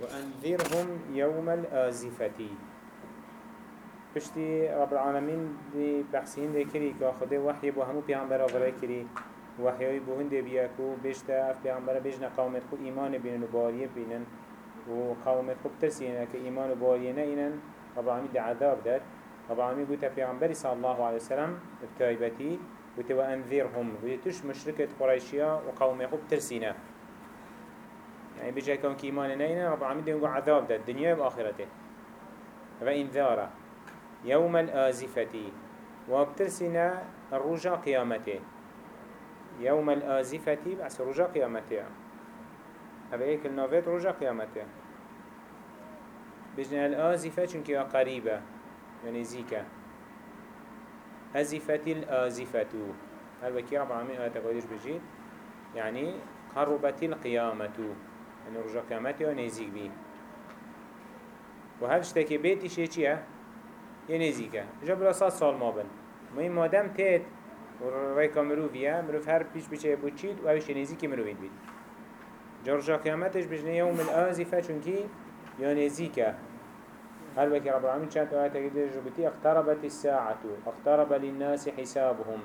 وأنذرهم يوم الآزفة. بشتي رب العالمين دي بحسين دي كري كا خده وحي بو همو پیغمبر آغره كري وحي بو هنده بيكو بشتا اف پیغمبر بجنا قومت خو ايمان بينن و باریه بينن و قومت خو بترسينه که ايمان و باریه نينن رب العالمين دي عذاب داد. رب العالمين قلت پیغمبر صلى الله عليه وسلم بتايبتي قلت وأنذرهم. ويتش مشركة قريشيا وقومه خو بترسينه يعني بجاي كون كيمان نينا رب العالمين دي عذاب داد الدنيا وآخرته. وإنذاره يوم الآزفة وابترسنا الرجاء قيامته. يوم الآزفة بس رجاء قيامته. هذا هيك النافات رجاء قيامته. بجنا الآزفة چونك قريبة يعني زيكا. أزفت الآزفة. هل وكي رب العالمين قديش بجيد يعني قربت القيامة. يعني رجاء قيامته ونزيك بي وهل اشتكي بيتي شيء چيه جا بلا سات سال ما بن. این مادم تید و ریکا مروفیه مروف هر پیش بیچه بود چید و اوش نزیکی مروفید بید جا رجا قیامتش بجنه یوم الآزفه چونکی یا نزیکه هل بك رب العالمين شانت آيات قد جبتي اقتربت الساعة اقترب للناس حسابهم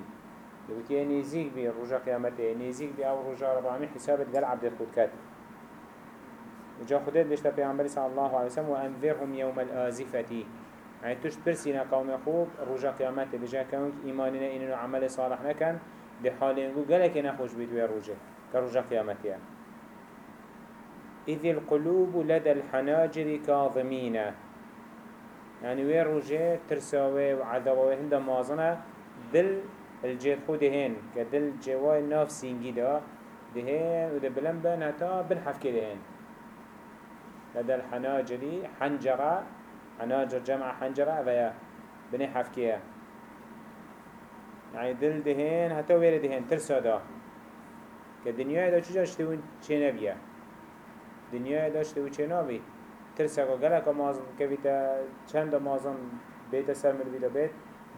جبتي نزيك بي رجا قيامته نزيك بي أو رجا رب العالمين حسابت قال عبد الخود وجا خدت بيشتا پیغمبر صلى الله عليه وسلم وانذرهم يوم الآزفة. يعني توش برسينا قوم خوب رجا قيامته بجا كونك إيماننا إنه عمل صالح نكن دي حالين قو قلك نخوش بيت ويا رجا كرجا قيامته إذ القلوب لدى الحناجر كاظمين يعني ويا رجا ترساوي وعذابوي هند مازنة دل الجيد خو دهين كدل جواي ناف سينجي دا دهين وده بلنبن هتا بنحف كدهين لدى الحناجر حنجرة حناجر جمع حنجرة ويا بني حفكية يعني دل دهين حتى وير دهين ترسا دا كدنيا دا چجا اشتوين چه نبيا دنيا دا اشتوين چه نبي ترسا که گلک مازن كبيتا چند مازن بيت سر مروي بيت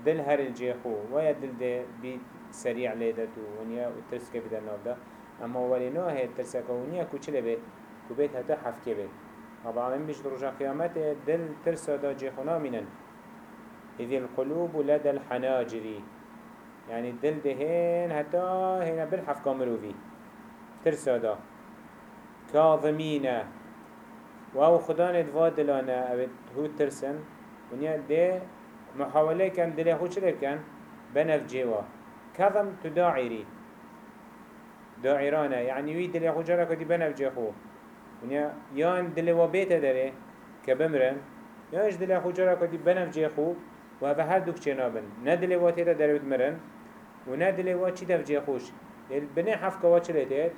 دل هر الجي خو. ويا دل ده بيت سريع ليدتو ونيا ترس كبيتا ناب دا أما ولي نو هي ترسا که ونيا كو چله بيت كو بيت حتى حفكي بيت. رب العالمين بيش رجع قيامت دل ترسى دا جيخنا منن إذ القلوب لدى الحناجر يعني دل دهين حتى هنا بالحف كامروفي ترسى دا كاظمين واو خدان ادواد دلانا أو هو ترسن ونيا ده محاولة كان دلي خوش كان بنف جيوا كظم تداعيري داعيرانا يعني وي دلي خوش دي بنف جيخو ونیا یان دل و بیت داره که بمرن یا اش دل خو جرا کدی بنف جی خو و هفه هر دوک چه نابن نه دل و تیتا داره بید مرن و نه دل و چی دف جی خوش بنه حف کوا چلی دید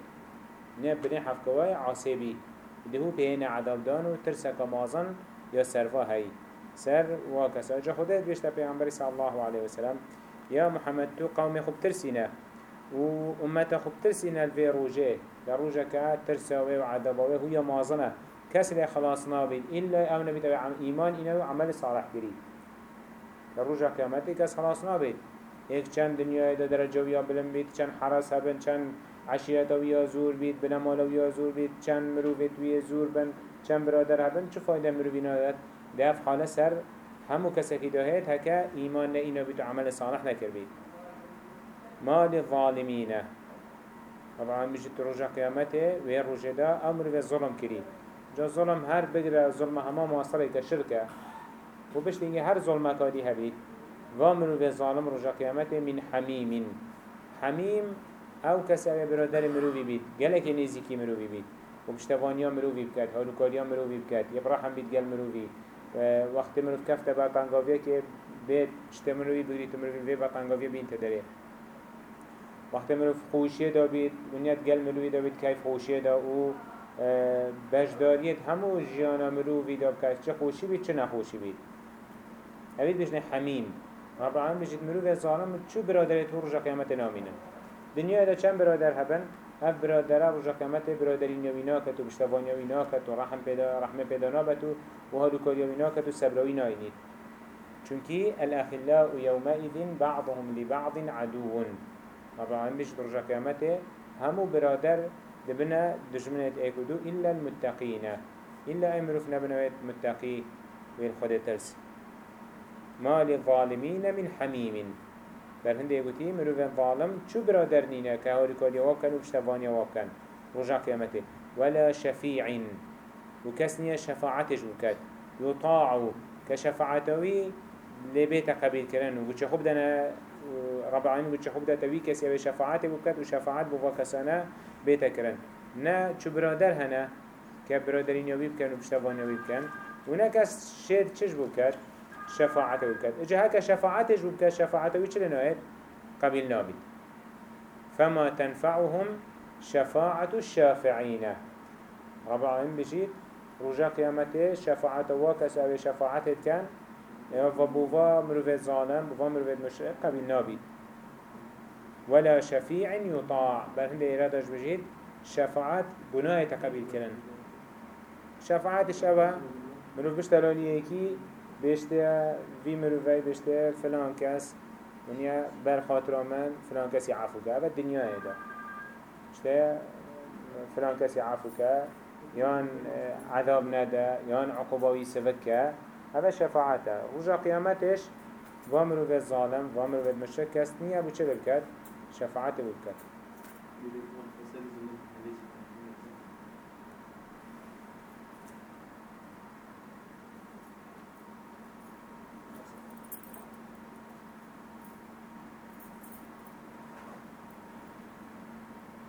نه بنه حف کوا عاصبی دهو پیین عذاب دان و ترسک مازن یا سرفا هی سر و کسا جا خودت بیشتا پیغمبری صلی الله علیه وسلم یا محمد تو قوم خوب ترسینه و امت خوب ترسینه الفی روجه لروجه که ترساوه و عذاباوه هو مازنه كسر خلاص نابين إلا أو نبي تبع إيمان إنه عمل صالح بري لروجه كامتي كس خلاص نابين هيك چند دنيا دا درجة ويا بلن بيت چند حرس هبن. چند عشيرة ويا زور بيت بنا مال ويا زور بيت چند مروفت ويا زور بن. چند برادر هبن. چه فايدة مروفينا داد داف حالة سر همو داهيت هكا إيمان نئينا بيتو عمل صالح نكر بيت ما للظالمين طبعا مجد رجع قيامته ويروج رجدا أمر في الظلم كريم جا ظلم هر بقرة ظلم هما مواصلة كشركة وبش لنجي هر ظلمة كادي هبي وامر في الظالم رجا قيامته من حميم حميم او کسی برادر مروبي بید گلک نزیکی مروبي بید و پشتوانی ها مروی بکرد هلوکاری ها مروی بکرد یبرا هم بید گل مروی وقتی مروف کفته با تنگاویه که به پشت مروی بگیری تو وقت مروف خوشیه دا بید ونیت گل مروی دا بید کیف خوشیه دا و آه، بجداریت همو جیانا مروی دا بکیف چه خوشی بید چه نخوشی بید. اوید بجنه حمیم. رب العالمین بجید مروی ظالم چو برادرت هو رجا قیامت نامینن دنیا دا چند برادر هبن؟ هف برادره رجا قیامت برادری نوینا کت و بشتوان نوینا کت و رحم پیدا رحم پیدا نابت و هادو کار نوینا کت و سبراوی ناینید چونکی الاخلاء يومئذ بعضهم لبعض عدو. رب العالمين بيش درجة قيامته همو برادر دبنا دجمنت ايكودو إلا المتقين إلا أي مروف نبنويت متقي وين خود ترس. ما للظالمين من حميم بل هنده يقولي مروف ظالم شو برادر نينا كهوري كولي وكان وبشتفانيا وكان رجع قيامته ولا شفيع وكسنية شفاعتش وكاد يطاع كشفاعتوي لبيت قبيل كرن وقلت خب دنا رب العالمين خب دنا توي كسي بشفاعته وكاد وشفاعت بوا كسانا بيت كرن نا شو برادر هنا كبرادرين يوبي بكن وبشتفان يوبي بكن ونكس شير تشش بكت شفاعته بكت اجا هكا شفاعتش بكت شفاعته ويش لنوعد قبيل نابي فما تنفعهم شفاعة الشافعين رب العالمين بجيت رجا قيامته شفاعته وكس أو شفاعته كان وبوفا مروفيت ظالم بوفا مروفيت مشرق قبيل نابي ولا شفيع يطاع. بل هنده إرادش بجيت شفاعت بناية قبيل كرن شفاعتش اوه مروف بشتلالی یکی بشته وی مروفی بشته فلان کس ونیا بر خاطر من فلان کسی عفو که و دنیا دا بشته فلان کسی عفو که یان عذاب نده یان عقوباوی سبک که هذا شفاعته. رجا قيامتش وامرو في الظالم وامرو في المشرك كست نية بو چه بكت شفاعته بكت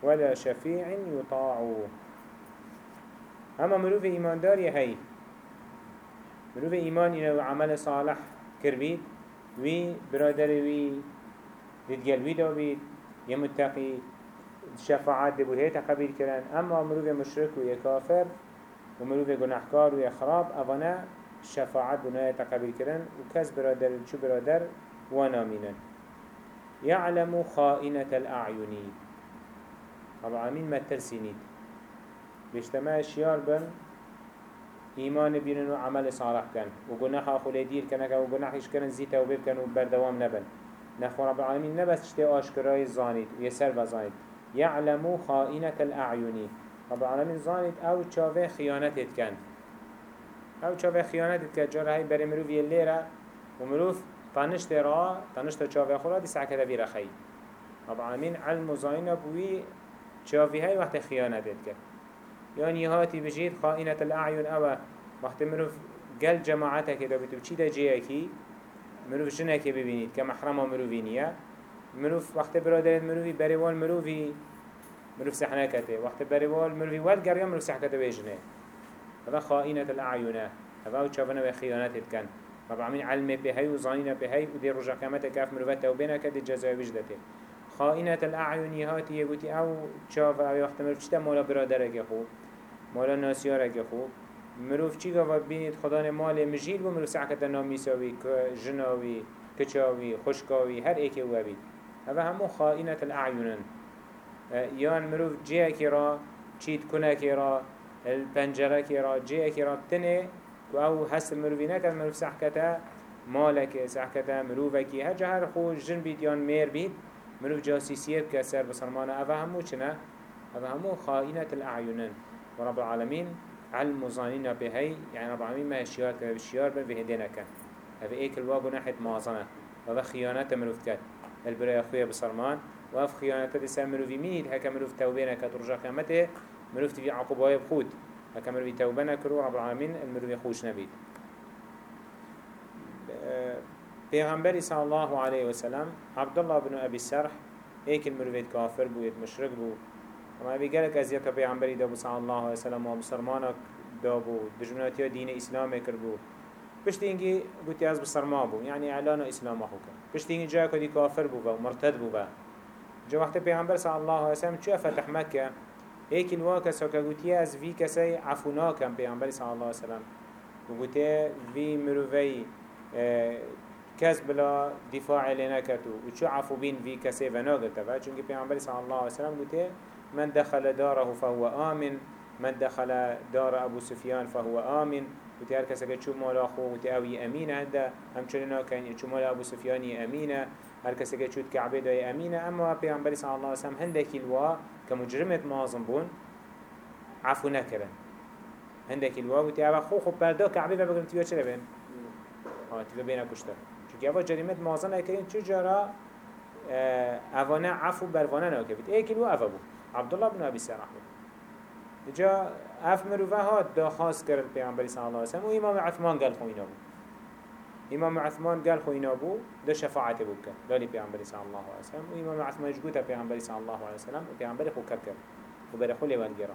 ولا شفيع يطاع. أما مروف إيمان داري هاي. مروف إيمان إنه عمل صالح كربيت وي برادر وي لتقل وي داويد يمتقي شفاعات دبو هيتا قبيل كران اما مروف مشرك ويا كافر ومروف گناهكار ويا خراب اوانا شفاعات بناية تقبيل كران وكز برادر شو برادر ونامينا يعلم خائنة الأعينين رب العالمين ما ترسينيد بيجتماع شيار بن إيمان بينن وعمل صالح كان وقناح أخولي دير كان وقناح يشكرن زيتا وبيب كان وبردوام نبن. نخو رب العالمين نبس چته آشکرای زانيد و یسر يعلمو خائنة الأعيوني الاعیونی رب من زانيد او چاوه خيانت کند. او چاوه خيانت اتكن جاره هاي بره مروف يليرا لیره و مروف تنشت را تنشت چاوه خورا دي ساكتا بي رخي رب العالمين علم وزانينا بوي چاوه هاي وقت خيانت اتكن يعني هاتي بجيد خائنة الاعیون او وقت مروف قل جماعتك دا بتو چی دا جیه مروف که ببینید که محرم مروفی نیه مروف وقت برادرت مروفی بریوال مروفی مروف سحنه کته وقت بریوال مروفی ود گریا مروف سحکته بیجنه هذا خائنة الأعين هذا هو شافنا بخيانات كان رب العالمين علم بهاي وظانين بهاي ودي رجع قيامته كاف مروفته وبينك دي جزاء وجدته خائنة الأعين هاتي يقولي أو شاف أو يختمر فشتا مولا برادرك خو مولا ناسيارك خو. مروف چی گفت بینید خدا مال مجید و مروف سعکت نامیساوی جناوی کچاوی خشکاوی هر ایکی و بید هذا همو خائنة الأعينن يان مروف جيه كرا چيت كنا كرا البنجرة كرا جيه كرا تنه أو هست المروفينة كان مروف سحكتا مالك سحكتا مروفكي هجا هر خو جن بيت يان مير بيت مروف جاسيسية بكسر بسرمانة أفا همو چنا أفا همو خائنة الأعينن ورب العالمين علم مظانين بهي يعني رب ما هشيار كده بشيار بن بهدينا كان هذا ايك الواب ناحية مازنة وهذا خيانة مروف كات البرايا بسرمان وهذا خيانة تسا مروفي ميد هكا مروف توبينا كات رجع قيامته مروف تبي عقوبة بخود هكا مروفي توبنا كرو رب العالمين المروفي خوش نبيد پیغمبری صلی الله علیه و سلم عبدالله بن ابی سرح ایک المروفید کافر بود مشرک بود. اما ابی گلک ازیت پیغمبری دابو صلی الله علیه و سلم و بسرمانا دابو دجمناتی دین اسلام کر بود پشتی اینگی گوتی از بسرما بو یعنی اعلان اسلام خو کن پشتی اینگی جا کدی کافر بو و مرتد بو جا وقت پیغمبر صلی الله علیه و سلم چه فتح مکه ایک الواقع سوکا گوتی از وی کسی عفونا کن پیغمبر صلی الله علیه و سلم گوتی وی مروفی کس بلا دفاع لنا کتو و عفو بین وی کسی و ناگلتا و چونکه پیغمبر الله علیه وسلم گوته من دخل داره فهو آمن من دخل دار ابو سفیان فهو آمن. وتي هر کسی که چو مالا خو وتي آوی امینه هنده همچنین چو ابو سفیانی امینه هر کسی که چود کعبه دای امینه. اما پیغمبر صلی الله علیه وسلم هنده کلوا که مجرمت بون عفو نکرن. هندك الواو تي أبا خو خو بردا كعبي بقول تيجي چرا بين ها تيجي بينا كشتر شو كي أبا جريمة مازن أكرين شو جرا أفانا عفو بروانا ناكبت إيه كيلو أفابو عبد الله بن أبي سرح جا أف مروفه هات دا خاص کرد پیغمبری صلی الله علیه وسلم. و امام عثمان قال خوینا بو امام عثمان قال خوینا بو دا شفاعت بو کرد. لالی پیغمبری صلی الله علیه وسلم. و امام عثمان جگوتا پیغمبری صلی الله علیه وسلم. و پیغمبری خو کرد. و برای خلی والگرا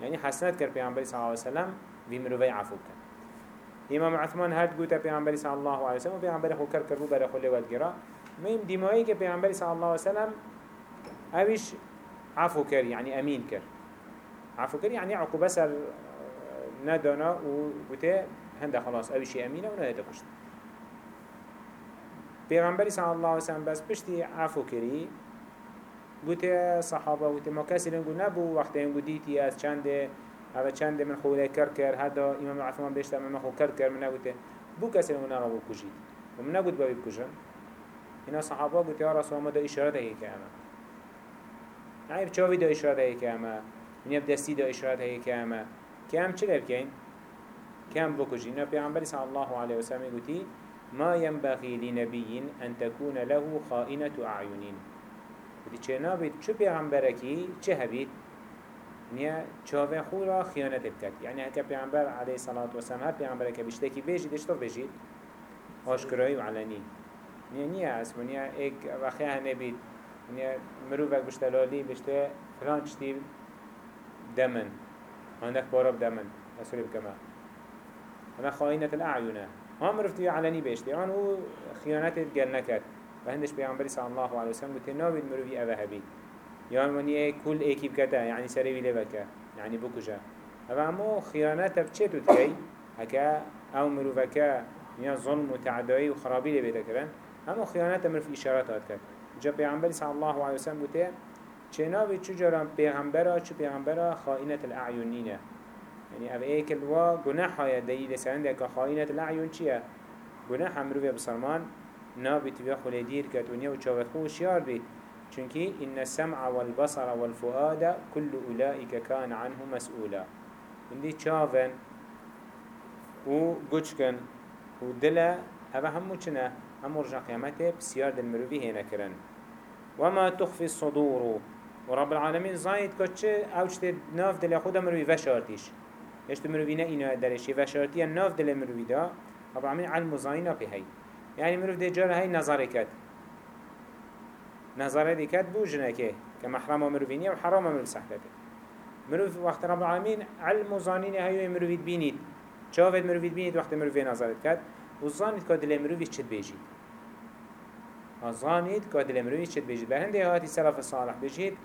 يعني حسنات كر پیغمبر صلى الله عليه وسلم. في مروي عفو كر امام عثمان هاد قوتا پیغمبر صلى الله عليه وسلم. و پیغمبر خو كر كربو برا خلی والگرا مهم دمائي که پیغمبر صلى الله عليه وسلم اوش عفو كر يعني أمين كر عفو كر يعني عقوبة سر ندانا و بوته هنده خلاص اوشي أمينة و نهده كشت. پیغمبر صلى الله عليه وسلم بس پشتی عفو کری. بوته صحابه بوته ما کسی نبو وقتی انگو دیتی از چند أو چند من خوله کر کر هدا امام عثمان بشتا من خو کر کر من نبوته بو کسی لنگو نرابو کجید و من باید کجن اینا صحابه بوته یا رسول الله دا اشاره ده که يعني بچاوی دا اشاره ده که اما من يبدأ سيدا إشارات هي كامة كام چه لبكين كام بكجين پیغمبر صلى الله عليه وسلم يقولي ما ينبغي لنبي أن تكون له خائنة أعينين ودي چه نابد چو پیغمبركي چه هبيت نیا چاوه خورا خیانت بکد یعنی هکا پیغمبر علیه الصلاة والسلام هر پیغمبر که بشتکی بیجید اشتو بیجید آشکرایی و علنی نیا نیا اسمو نیا ایک وخیه هنه نیا مروفک بشتلالی بشته فلان چتی دمن. عندك بارب دمن. أسولي بكما أنا خائنة الأعينة هم رفتي علني بيشتي عن هو خيانات الجنكت فهندش بيعنبري صلى الله عليه وسلم المروفي أذهبي يعني وني كل ايكي بكتا يعني سريبي لبكا يعني بكجا أما مو خيانات بچه تتكي هكا أو مروفكا يعني ظلم وتعدائي وخرابي لبيتكرن همو خيانات مروف إشارات هاتكت جا بيعنبري صلى الله عليه وسلم بتناوي چناوی چجورا پیغمبرا چو پیغمبرا خائنت الاعیونینه يعني أبا إيك الوا جناح دليل سعندك خائنة الأعين چيا جناح مروي بسرمان نابي تبيا خلدير كتونيا وشاوت خوش يار بيت چونكي إن السمع والبصر والفؤاد كل أولئك كان عنه مسؤولا عندي چاون و گوچکن و دل هوا همو چنه؟ همو رجا قيامته بسيار دل مروي هنا كرن وما تخفي الصدور ورب العالمين زايد كتش اوش تد ناف دل خود مروي وشارتيش يشتو مروي نا إنا درشي وشارتيا ناف دل مروي دا رب العالمين علم زاينا في هاي يعني مروي دي جار هاي نظاري كد نظاري دي كد بو جنكي كمحرم مروينيا وحرام مروي سحلته مروي وقت رب العالمين علم زانين هاي مروي بينيد شافت مروي بينيد وقت مروي نظارت كد و زانید که دل مروفی چید بیجید زانید که دل مروفی چید بیجید به هنده هاتی سلف صالح بیجید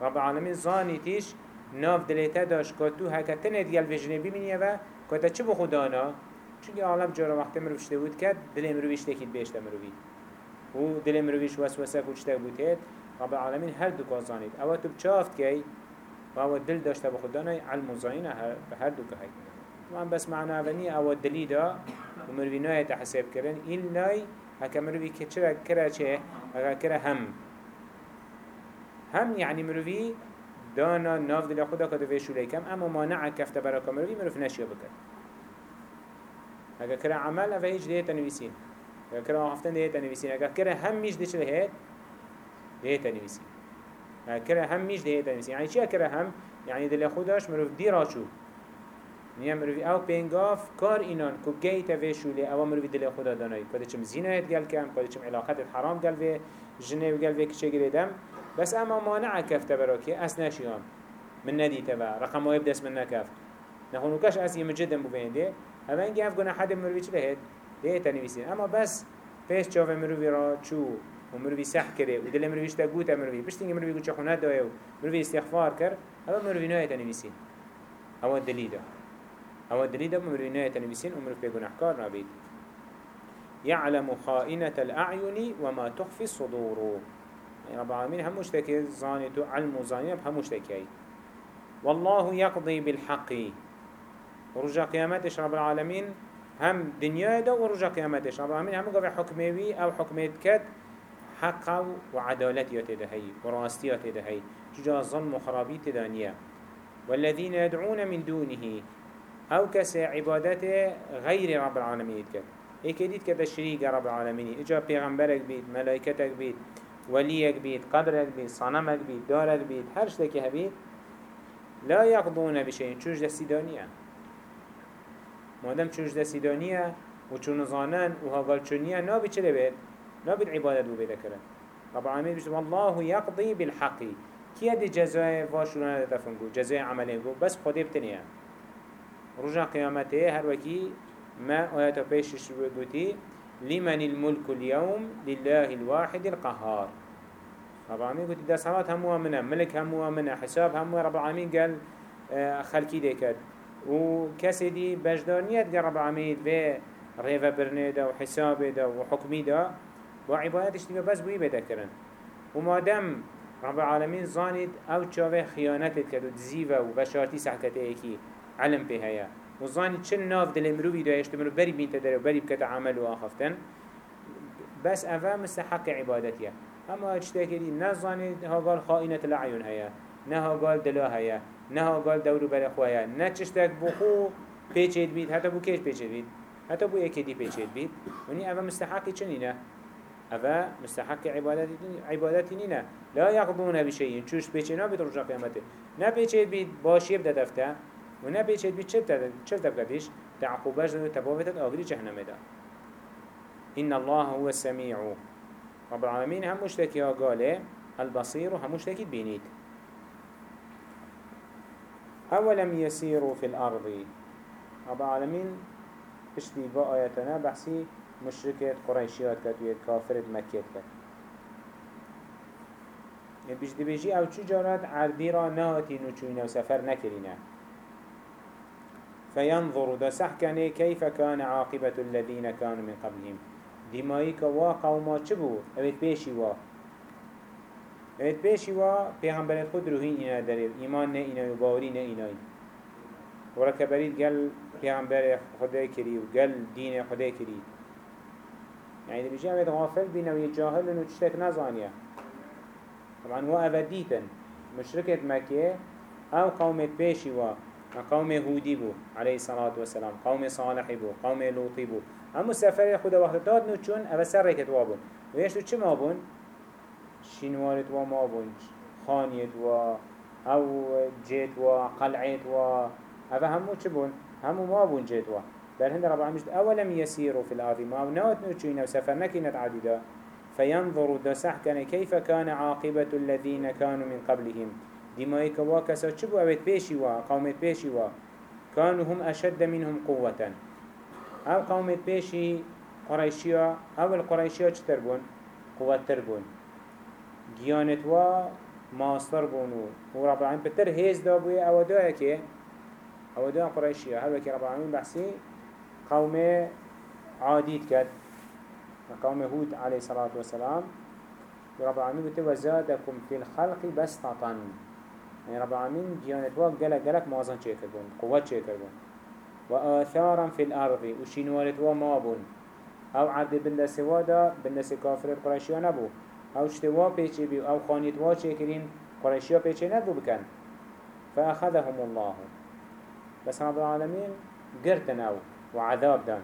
رب العالمین زانیتیش ناف دلیتا داشت که تو حکتن ادگل بجنه ببینیه و که تا چه بخودانا چونکه عالم جارا وقت مروفش بود که دل مروفیش دلمرویش بیشت امروی و دل مروفیش وسوسه کچتک بودید رب العالمین هر دو که زانید اوه تو بچافت که و دل داشته بخودانا علم و زانینا هر دو که طبعا بس معنى اولي أو دلي دا و مروي ناية تحساب كرن إل ناي هكا مروي كتشرا كرا چه؟ هكا كرا هم. هم يعني مروي دانا ناف دل خدا كده في شو ليكم اما مانع كفت بركة مروي مروف نشيا بكر هكا كرا عمل افا هيج ديه تنويسين هكا كرا هفتن ديه تنويسين هكا كرا هم ميش ديش لهيت ديه تنويسين هكا كرا هم ميش ديه تنويسين يعني چه كرا هم؟ يعني دل خداش مروف دي راشو نیا مروی أو پینگاف کار اینان کو گیت و شوله أو مروی دل خدا دانایی کده چم زینایت گل کم کده چم علاقت حرام گل و جنه گل و کچه گریدم بس اما مانع کفته برا که اس نشیام من ندیته و رقم وایب دست من نکفت نخونو کش از یه مجدم ببینده اما اینگه اف گناه حد مروی چه لهد ده اما بس پیش چاو مروی را چو و مروی سح و دل مرویش تا گوت مروی بشتینگه مروی گوت چه خونه دایه و استغفار کرد اما مروی نای تنویسین اما دلیده هو دليل دم مروينية تنبيسين أمر في جناحكار نبيد يعلم خائنة الأعين وما تخفي الصدور. يعني رب العالمين هم مشتكي زانيتو علم زانية هم مشتكي. والله يقضي بالحق. ورجع قيامتش رب العالمين هم دنيا دا ورجع قيامتش رب العالمين هم قوي حكمي أو حكمي كد حق وعدالة يتدهي وراستي يتدهي شجاع الظلم وخرابي تدانيه والذين يدعون من دونه أو كس عبادته غير رب العالمين كد اكديد كده الشريك رب العالمين اجا پیغمبرك بيت ملائكتك بيت وليك بيت قدرك بيت صنمك بيت دارك بيت هر شتكي هبيت لا يقضون بشيء چوش دستی دانیه مادم چوش دستی دانیه و چون زانن و هاگال چونیه نابی چه بید؟ نابید عبادت بو بیده کرن رب العالمين بيقول والله يقضي بالحق. كي دي جزاء واشونا دفنگو جزاء عملين بس خودي بتنيا رجع قيامته هر وكي؟ ما آيات بيش بودي لمن الملك اليوم لله الواحد القهار. رب العالمين قلت ده صلاة هموها منا ملك هموها منا حساب هموها رب العالمين قال آه، خلقي ديكت. وكسي دي بجدانيت قال رب العالمين في ريفا برني ده وحسابه ده وحكمي ده وعبادتش تبقى بس بوي بدا كرن وما دام رب العالمين زانید آو چاوه خیانتت کرد و دزیوه و بشارتی سحکته ایکی. علم به هیا و زانید چه ناف دل مروی دایشت مرو بری بینت داره و بری بکت عمل آخفتن. بس اوه مستحق عبادتیه. اما اجتاكدي نزاني ها قال خائنة العيون هيا نها قال دلا هيا نها قال دورو برخو هيا نتشتك بخو پیچید بید حتی بو کیش پیچید بید حتی بو دی پیچید بید. ونی اوه مستحقی چنینه اوه مستحق عبادتی نینه لا پیچینا بید رجا قیامته. نه پیچید بید باشی بده دفته. و چه بده چه بده تعقوبش داد تباوتت آگری جهنم ده إن الله هو السميع رب العالمين هم مشتكي قاله البصير هم مشتكي بينيت أولم يسيروا في الأرض. رب العالمين اشتي بآياتنا بحسي مشركة قريشيات كتوية كافرة مكيت كت بيش دي بيجي أو چو جارات عربي را نوچوين سفر نكرينا فينظر دا سحكني كيف كان عاقبة الذين كانوا من قبلهم. دمائي كوا قوما چبو اوید پیشی وا. اوید پیشی وا پیغمبرت خود روحین اینا داره ایمان نه اینا و باوری نه اینای ورکه برید گل پیغمبر خدای کری و گل دین خدای کری. يعني بيجي غافل بينا ويجاهل انه تشتك نزانيا طبعا هو ابديتا مشركة مكة أو قوم بيشي و قوم هودي بو عليه الصلاة والسلام. قوم صالح بو قوم لوطي بو. هم سفر خدا وقت داد نو چون أو سر ركت وابون ويش تو چه ما بون؟ شنوارت و ما بون. خانيت و أو جيت و قلعت و أو همو چه بون؟ همو ما بون جيت و بل هند رب العالمين أولم يسيروا في الأرض. ما ونوت نوتشين وسفر نكينت عديدة فينظروا دسح كان كيف كان عاقبة الذين كانوا من قبلهم. دمائك واكسا چبو اوت بيشي وا قومت بيشي وا. كانوا هم أشد منهم قوة. أو قومت بيشي قريشيا أو القريشيا چتربون قوة تربون جيانت وا ماستر بونو ورب العالمين بتر هيز دابوه أو دايكي أو دا قريشيا. هل وكي رب العالمين بحسي قوم عاديد كد قوم هود عليه الصلاة والسلام. رب العالمين قلت وزادكم في الخلق بسطة. يعني رب العالمين جيانت واق جلق جلق موازن كربون قوة چه كربون وآثارا في الأرض وشينوارت ومابون أو عبد بند سوادا بند سكافر قريشيا نبو. أو اشتوا بيچي بيو أو خانيت وا چه كرين قريشيا بيچي نبو بكن فأخذهم الله. بس رب العالمين قرتناو وعذاب دان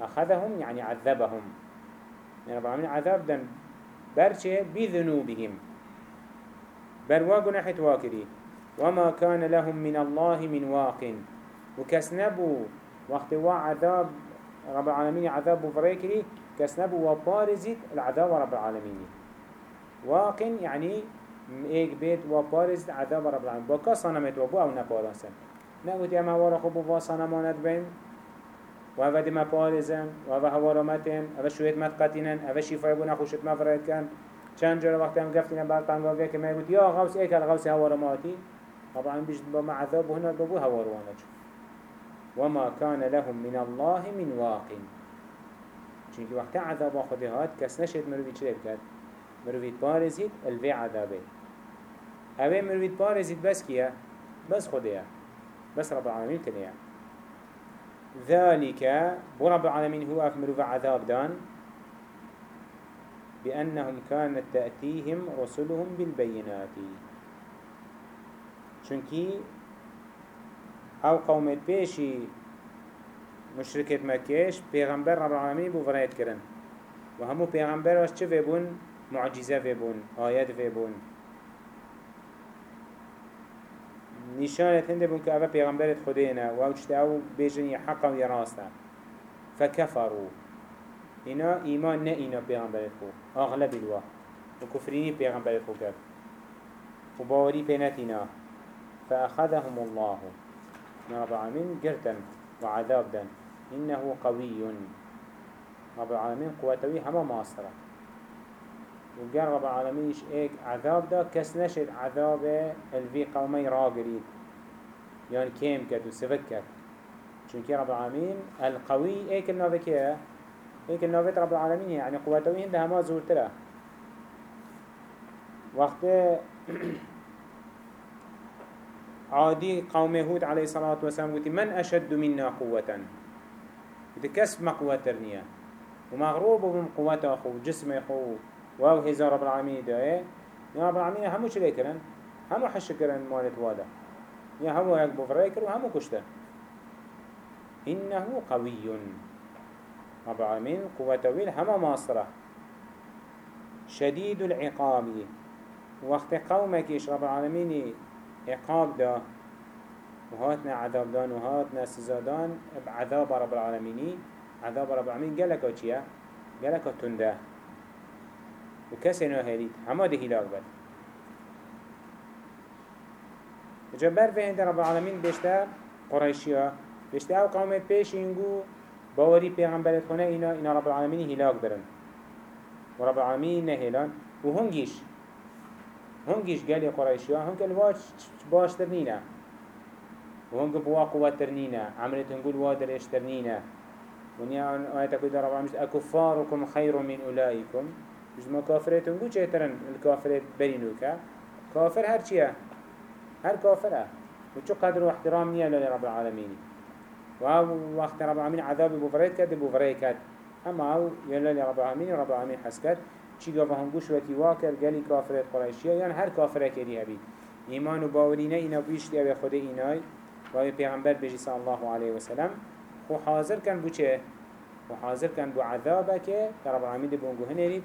أخذهم يعني عذبهم. يعني رب العالمين عذاب دان برشة بذنوبهم برواق نحت واكري وما كان لهم من الله من واق. وكسنبوا وقت عذاب رب العالمين عذاب بفريكري كسنبوا وبارزت العذاب رب العالمين. واق يعني ايك بيت وبارزت عذاب رب العالمين بكا صنمت وبو أو نبارسن نقول يا ما ورا خبو وصنمانت بين و اوه دم پارزن و اوه هوارمتن اوه شوید مت قتینن اوه شیفای بو نخوشت مفرد کن. چند جور وقتی هم گفتین بر قنگاویه که میگوید یا غوث ایک الغوث هوارماتی طبعا بیشت با معذاب و هنا ببو هواروانه وما كان لهم من الله من واق. چونکه وقت عذاب خودی هات کس نشد مروی چه بکرد؟ مروید پارزید الوی عذابه. اوه مروید پارزید بس کیه؟ بس خودیه. بس رب العالمین تنیه ذلك برب العالمين هو أكملوا في عذاب دان. بأنهم كانت تأتيهم رسلهم بالبينات. چونكي أو قومت بيشي مشركة مكيش پیغمبر رب العالمين بو فريد كرن وهمو پیغمبر چه فيبون معجزة فيبون آيات فيبون نشانة هنده بون که اوه پیغمبرت خودینه و أو چطه أو بیجن یه حقا و یه راسته فکفرو اینا ایمان نه اینا پیغمبرت خو اغلب الوا و کفرینی پیغمبرت خو کرد. و باوری پینت اینا فأخذهم الله. رب العالمين قرتن وعذاب دن إنه قوي. رب العالمين قوتوي هما ماصرة. وقال رب العالمين إيش إيك عذاب دا كس نشد عذاب الفي قومي راقريد يعني كيم كد وسفك چونك رب العالمين القوي إيك النافة كيه إيك النافة رب العالمين يعني قوتوي هنده هما زورتره وقت عادي قوم هود عليه الصلاة والسلام قلت من أشد منا قوة؟ قلت كسب ما قوة ترنية ومغروب من قوة أخو جسم أخو. واو هزار رب العالمين ده يا رب العالمين همو شلي كرن همو حش كرن مالت وادا. يا همو هيك بفرأي كرن وهمو كشتا إنه قوي. رب العالمين قوة ويل هما ماصرة شديد العقاب. وقت قومك رب العالمين؟ عقاب دا. وهاتنا عذاب دان وهاتنا سزادان بعذاب رب العالمين عذاب رب العالمين قالك وچيا قالك تنده. وكسي نهاليد هما ده هلاك بد. جبر في عند رب العالمين بيشتا قريشيا بيشتا أو قومت بيش ينقو باوري پیغمبرت خونه اینا اینا رب العالمين هلاك برن. ورب العالمين نهلان وهنجيش هنگیش گلی قرائشی ها هنگ الواج باشتر نینه و هنگ بوا قوتر نینه عملت هنگول وادر اشتر نینه ونیا آیت اکو در ربعا مشت اکفارکم خیر من اولائکم مش ما كافرت هنگو چه ترن الكافرت برینو که كافر هر چیه هر كافره وشو قدر واحترام نيا لرب العالمين ووقت رب العالمين عذاب بفريد كد بفريد كد أما هو يلا لرب العالمين رب العالمين حسكت چی گفت هنگوش وکی واکر گلی کافرت قرائشیه یعنی هر کافره کری هبید ایمان و باورینه اینا بیشتی أو خود اینای. و پیغمبر بجی صلی الله علیه وسلم خو حاضر کن بو چه؟ خو حاضر کن بو عذابه که رب العالمین ده بونگو هنرید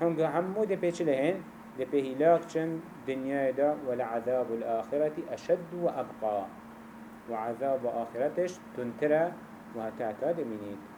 هنگو همو ده پیچه لهن. ده پیهلاک چن دنیا دا ولعذاب الآخرة أشد وأبقى وعذاب آخرتش تنترى وهتاكاد منيد